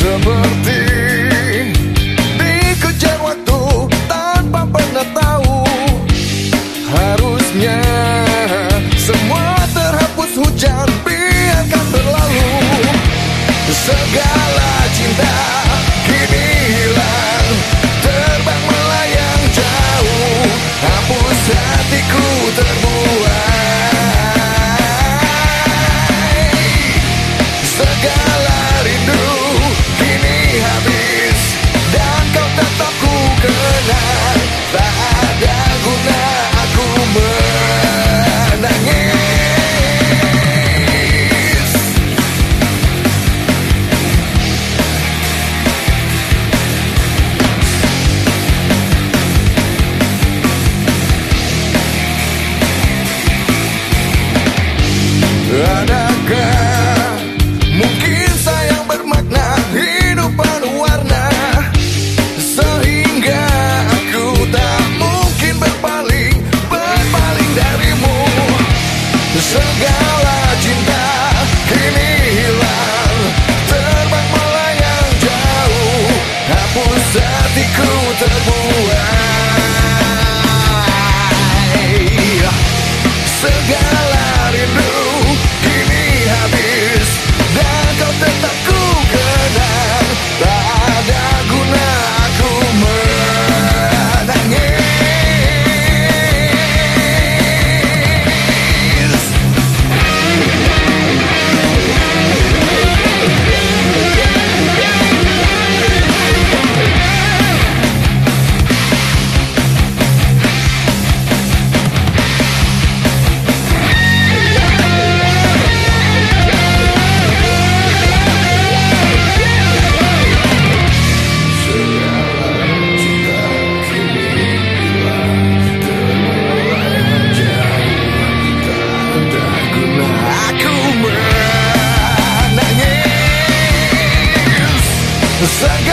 supper Adakah Segala cinta